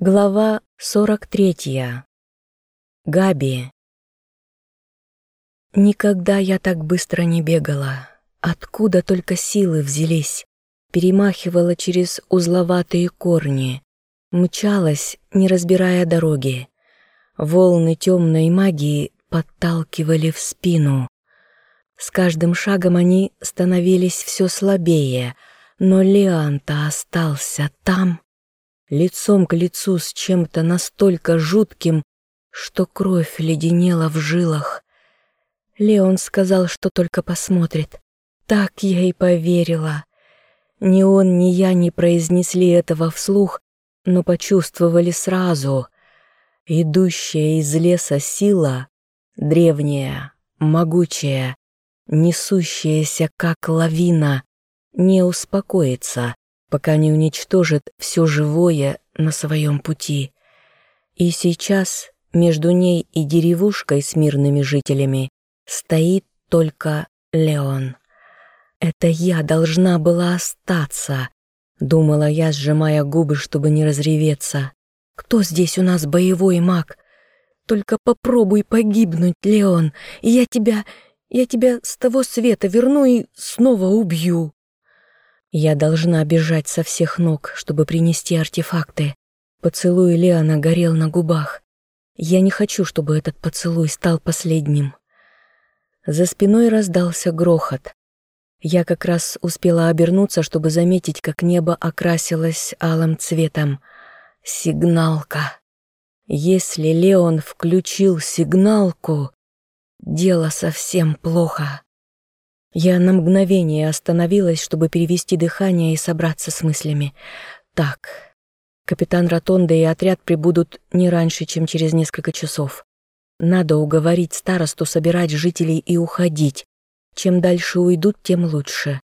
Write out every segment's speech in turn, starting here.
Глава 43. Габи. Никогда я так быстро не бегала. Откуда только силы взялись. Перемахивала через узловатые корни. Мчалась, не разбирая дороги. Волны темной магии подталкивали в спину. С каждым шагом они становились все слабее, но Леанта остался там, лицом к лицу с чем-то настолько жутким, что кровь леденела в жилах. Леон сказал, что только посмотрит. Так я и поверила. Ни он, ни я не произнесли этого вслух, но почувствовали сразу. Идущая из леса сила, древняя, могучая, несущаяся как лавина, не успокоится, пока не уничтожит все живое на своем пути. И сейчас между ней и деревушкой с мирными жителями стоит только Леон. Это я должна была остаться, думала я, сжимая губы, чтобы не разреветься. Кто здесь у нас боевой маг? Только попробуй погибнуть, Леон, и я тебя, я тебя с того света верну и снова убью. Я должна бежать со всех ног, чтобы принести артефакты. Поцелуй Леона горел на губах. Я не хочу, чтобы этот поцелуй стал последним. За спиной раздался грохот. Я как раз успела обернуться, чтобы заметить, как небо окрасилось алым цветом. Сигналка. Если Леон включил сигналку, дело совсем плохо. Я на мгновение остановилась, чтобы перевести дыхание и собраться с мыслями. Так, капитан Ротонда и отряд прибудут не раньше, чем через несколько часов. Надо уговорить старосту собирать жителей и уходить. Чем дальше уйдут, тем лучше.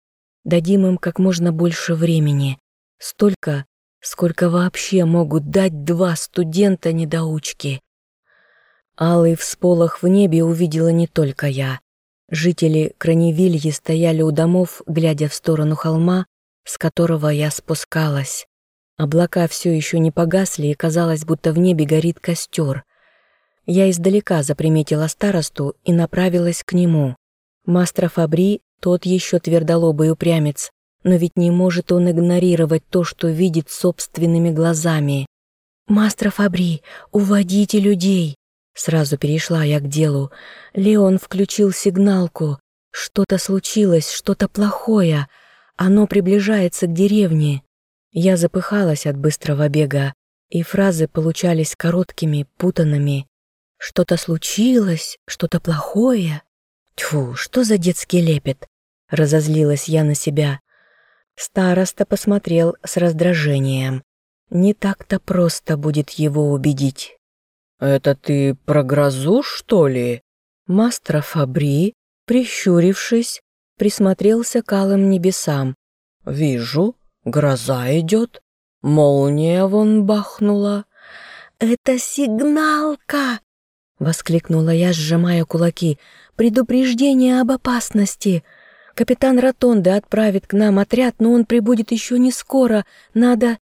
Дадим им как можно больше времени. Столько, сколько вообще могут дать два студента-недоучки. Алый всполох в небе увидела не только я. Жители Краневильи стояли у домов, глядя в сторону холма, с которого я спускалась. Облака все еще не погасли, и казалось, будто в небе горит костер. Я издалека заприметила старосту и направилась к нему. Мастер Фабри, тот еще твердолобый упрямец, но ведь не может он игнорировать то, что видит собственными глазами. «Мастер Фабри, уводите людей!» Сразу перешла я к делу. Леон включил сигналку. Что-то случилось, что-то плохое. Оно приближается к деревне. Я запыхалась от быстрого бега, и фразы получались короткими, путанными. Что-то случилось, что-то плохое. Тьфу, что за детский лепет? Разозлилась я на себя. Староста посмотрел с раздражением. Не так-то просто будет его убедить. «Это ты про грозу, что ли?» Мастер Фабри, прищурившись, присмотрелся к алым небесам. «Вижу, гроза идет, молния вон бахнула». «Это сигналка!» — воскликнула я, сжимая кулаки. «Предупреждение об опасности!» Капитан Ротонды отправит к нам отряд, но он прибудет еще не скоро. Надо...»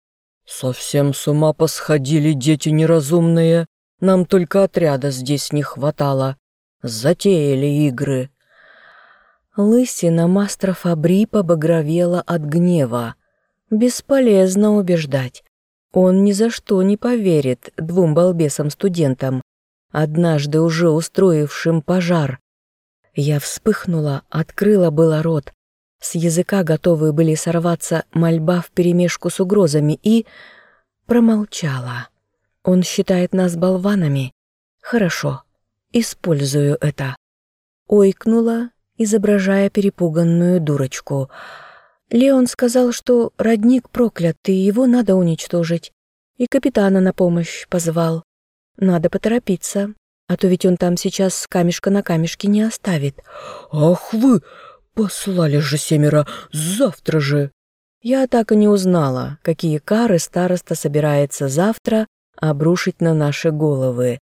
«Совсем с ума посходили дети неразумные!» Нам только отряда здесь не хватало. Затеяли игры». Лысина мастера Фабри побагровела от гнева. Бесполезно убеждать. Он ни за что не поверит двум балбесам-студентам, однажды уже устроившим пожар. Я вспыхнула, открыла было рот. С языка готовы были сорваться мольба вперемешку с угрозами и... промолчала. Он считает нас болванами. Хорошо, использую это. Ойкнула, изображая перепуганную дурочку. Леон сказал, что родник проклят, и его надо уничтожить. И капитана на помощь позвал. Надо поторопиться, а то ведь он там сейчас камешка на камешке не оставит. «Ах вы! Послали же семеро! Завтра же!» Я так и не узнала, какие кары староста собирается завтра обрушить на наши головы,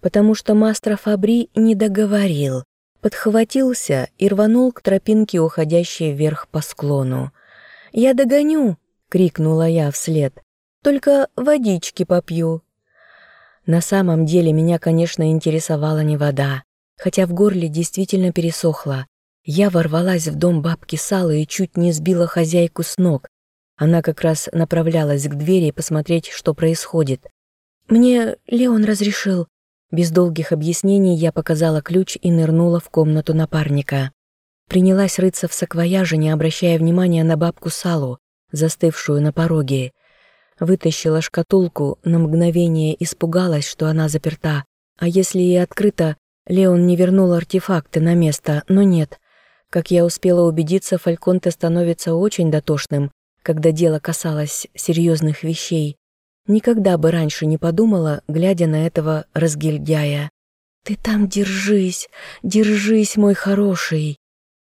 потому что мастер Фабри не договорил, подхватился и рванул к тропинке, уходящей вверх по склону. «Я догоню!» — крикнула я вслед. только водички попью». На самом деле меня, конечно, интересовала не вода, хотя в горле действительно пересохло. Я ворвалась в дом бабки Салы и чуть не сбила хозяйку с ног. Она как раз направлялась к двери посмотреть, что происходит. «Мне Леон разрешил». Без долгих объяснений я показала ключ и нырнула в комнату напарника. Принялась рыться в саквояже, не обращая внимания на бабку Салу, застывшую на пороге. Вытащила шкатулку, на мгновение испугалась, что она заперта. А если и открыта, Леон не вернул артефакты на место, но нет. Как я успела убедиться, Фальконте становится очень дотошным, когда дело касалось серьезных вещей. Никогда бы раньше не подумала, глядя на этого разгильдяя. «Ты там держись, держись, мой хороший!»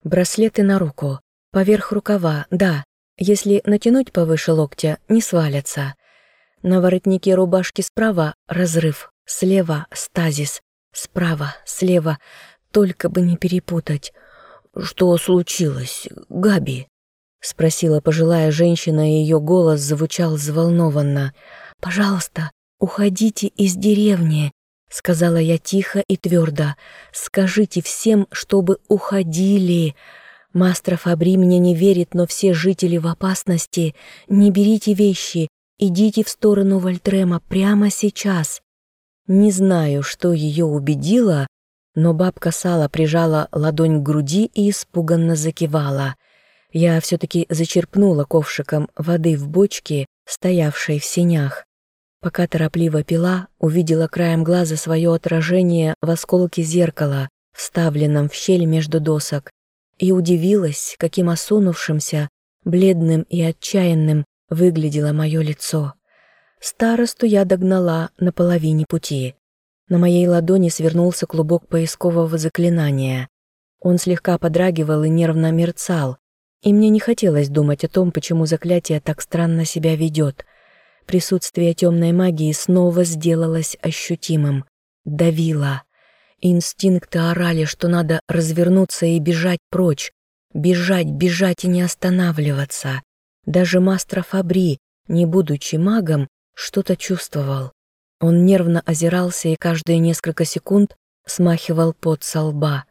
Браслеты на руку. Поверх рукава, да. Если натянуть повыше локтя, не свалятся. На воротнике рубашки справа разрыв, слева стазис, справа, слева. Только бы не перепутать. «Что случилось, Габи?» — спросила пожилая женщина, и ее голос звучал взволнованно. «Пожалуйста, уходите из деревни», Сказала я тихо и твердо. «Скажите всем, чтобы уходили. Мастер Фабри мне не верит, но все жители в опасности. Не берите вещи. Идите в сторону Вольтрема прямо сейчас». Не знаю, что ее убедило, но бабка Сала прижала ладонь к груди и испуганно закивала. Я все-таки зачерпнула ковшиком воды в бочке, стоявшей в сенях. Пока торопливо пила, увидела краем глаза свое отражение в осколке зеркала, вставленном в щель между досок, и удивилась, каким осунувшимся, бледным и отчаянным выглядело мое лицо. Старосту я догнала на половине пути. На моей ладони свернулся клубок поискового заклинания. Он слегка подрагивал и нервно мерцал, и мне не хотелось думать о том, почему заклятие так странно себя ведет. Присутствие темной магии снова сделалось ощутимым. Давило. Инстинкты орали, что надо развернуться и бежать прочь. Бежать, бежать и не останавливаться. Даже мастер Фабри, не будучи магом, что-то чувствовал. Он нервно озирался и каждые несколько секунд смахивал пот со лба.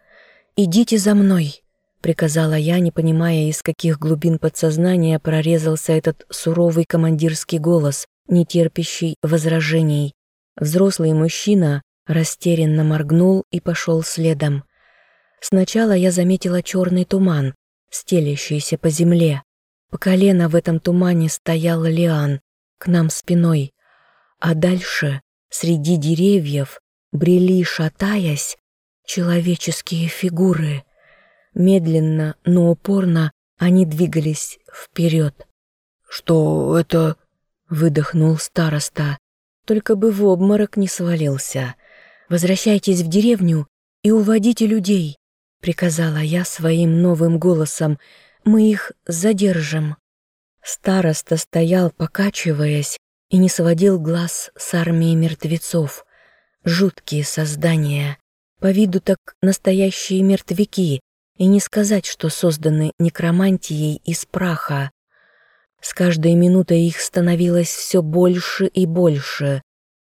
«Идите за мной!» — приказала я, не понимая, из каких глубин подсознания прорезался этот суровый командирский голос, не терпящий возражений. Взрослый мужчина растерянно моргнул и пошел следом. Сначала я заметила черный туман, стелящийся по земле. По колено в этом тумане стоял Лиан, к нам спиной. А дальше, среди деревьев, брели, шатаясь, человеческие фигуры. Медленно, но упорно они двигались вперед. «Что это?» Выдохнул староста. Только бы в обморок не свалился. «Возвращайтесь в деревню и уводите людей», — приказала я своим новым голосом. «Мы их задержим». Староста стоял, покачиваясь, и не сводил глаз с армии мертвецов. Жуткие создания. По виду так настоящие мертвяки, и не сказать, что созданы некромантией из праха. С каждой минутой их становилось все больше и больше.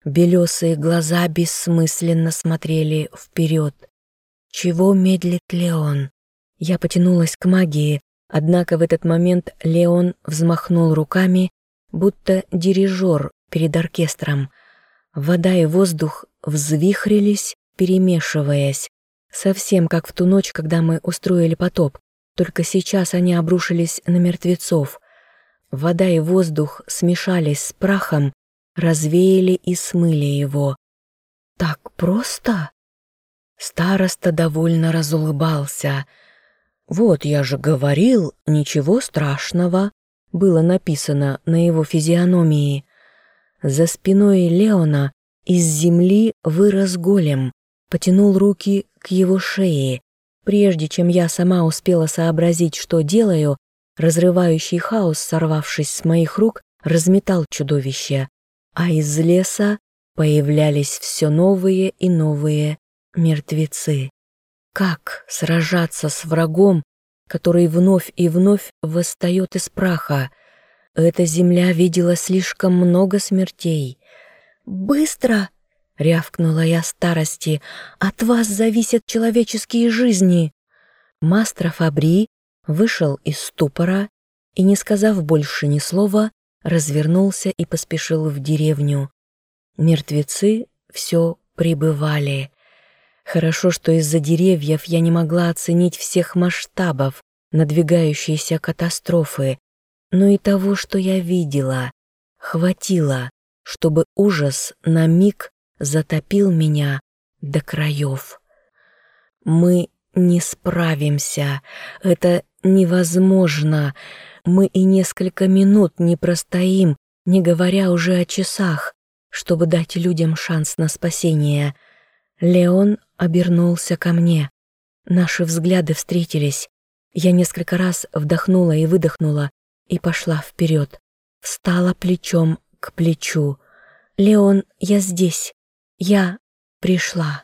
Белесые глаза бессмысленно смотрели вперед. Чего медлит Леон? Я потянулась к магии, однако в этот момент Леон взмахнул руками, будто дирижер перед оркестром. Вода и воздух взвихрились, перемешиваясь, совсем как в ту ночь, когда мы устроили потоп, только сейчас они обрушились на мертвецов — Вода и воздух смешались с прахом, развеяли и смыли его. «Так просто?» Староста довольно разулыбался. «Вот я же говорил, ничего страшного», было написано на его физиономии. За спиной Леона из земли вырос голем, потянул руки к его шее. Прежде чем я сама успела сообразить, что делаю, Разрывающий хаос, сорвавшись с моих рук, разметал чудовище, а из леса появлялись все новые и новые мертвецы. Как сражаться с врагом, который вновь и вновь восстает из праха? Эта земля видела слишком много смертей. «Быстро!» — рявкнула я старости. «От вас зависят человеческие жизни!» Мастер Фабри вышел из ступора и, не сказав больше ни слова, развернулся и поспешил в деревню. Мертвецы все прибывали. Хорошо, что из-за деревьев я не могла оценить всех масштабов надвигающейся катастрофы, но и того, что я видела, хватило, чтобы ужас на миг затопил меня до краев. Мы не справимся, это невозможно, мы и несколько минут не простоим, не говоря уже о часах, чтобы дать людям шанс на спасение. Леон обернулся ко мне. Наши взгляды встретились. Я несколько раз вдохнула и выдохнула и пошла вперед. Встала плечом к плечу. «Леон, я здесь. Я пришла».